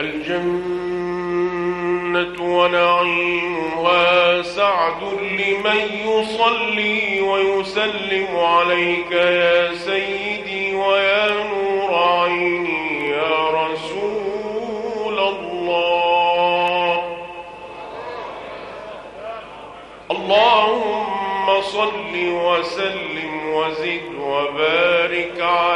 الجنة ونعيمها سعد لمن يصلي ويسلم عليك يا سيدي ويا نور عيني يا رسول الله. اللهم صل وسلم وزد وبارك على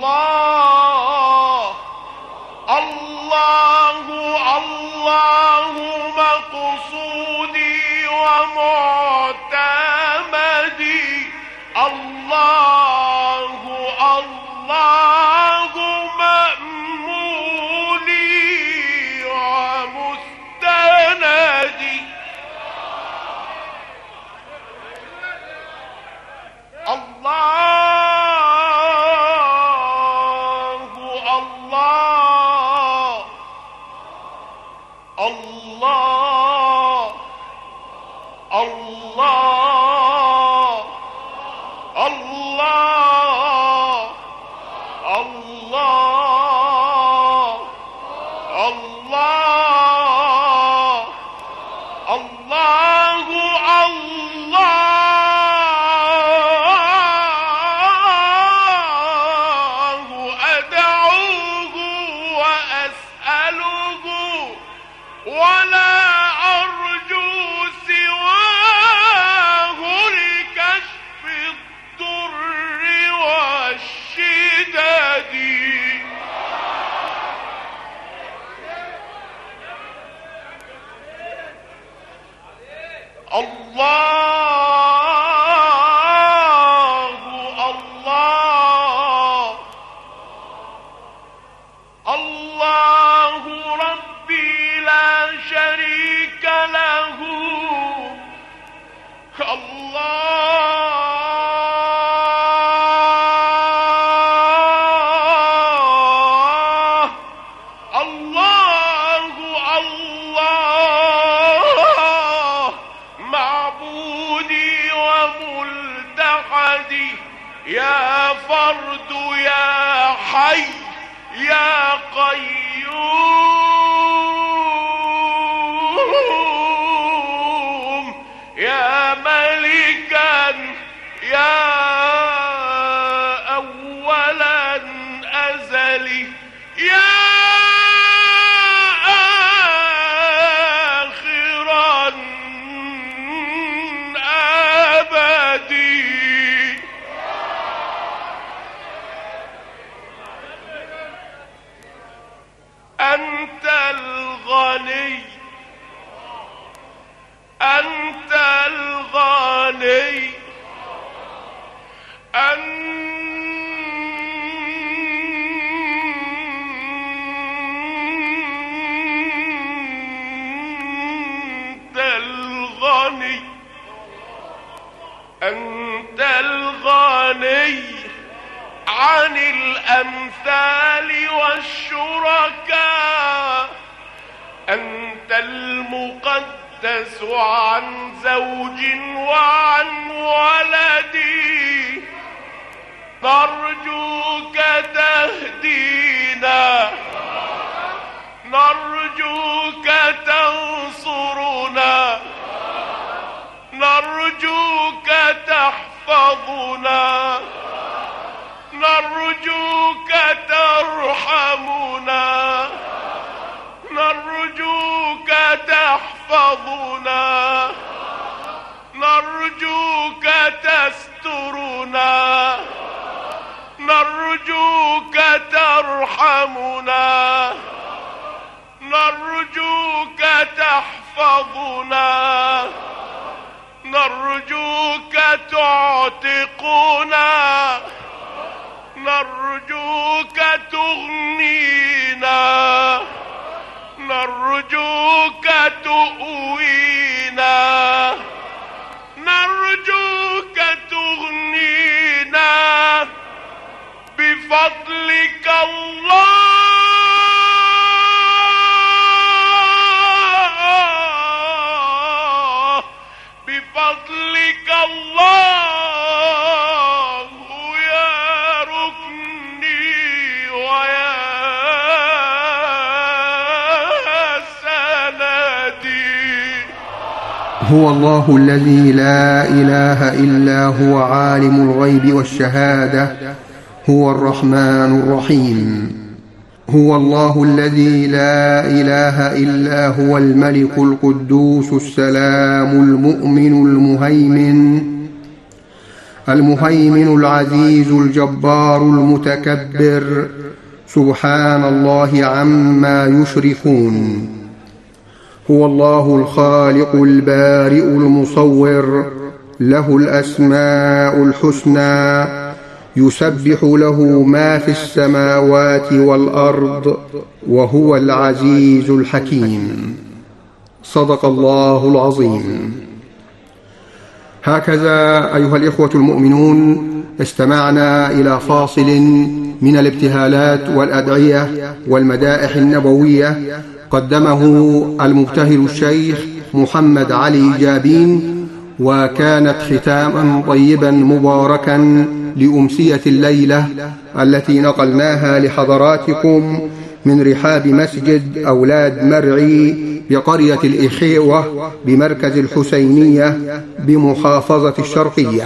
الله الله الله الله الله أدعوه وأسأله ولا الله وملتحدي يا فرد يا حي يا قيوم. أنت الغني أنت الغني. أنت الغني عن الأمثال والشركاء أنت المقدس عن زوج وعن ولد. نرجوك تهدينا. نرجوك تنصرنا. نرجوك تحفظنا. نرجوك ترحمنا نرجوك تحفظنا نرجوك تسترنا. نرجوك ترحمنا. نرجوك تحفظنا. نرجوك تعتقنا. نرجوك تغنينا. نرجوك تؤوينا. نرجوك تغنينا. بفضلك الله. بفضلك الله. هو الله الذي لا إله إلا هو عالم الغيب والشهادة. هو الرحمن الرحيم. هو الله الذي لا إله إلا هو الملك القدوس السلام المؤمن المهيمن. المهيمن العزيز الجبار المتكبر. سبحان الله عما يشركون. هو الله الخالق البارئ المصور له الأسماء الحسنى يسبح له ما في السماوات والأرض وهو العزيز الحكيم. صدق الله العظيم. هكذا أيها الإخوة المؤمنون استمعنا إلى فاصل من الابتهالات والأدعية والمدائح النبوية قدمه المبتهل الشيخ محمد علي جابين وكانت ختاما طيبا مباركا لأمسية الليلة التي نقلناها لحضراتكم من رحاب مسجد أولاد مرعي بقرية الإخيوة بمركز الحسينية بمحافظة الشرقية.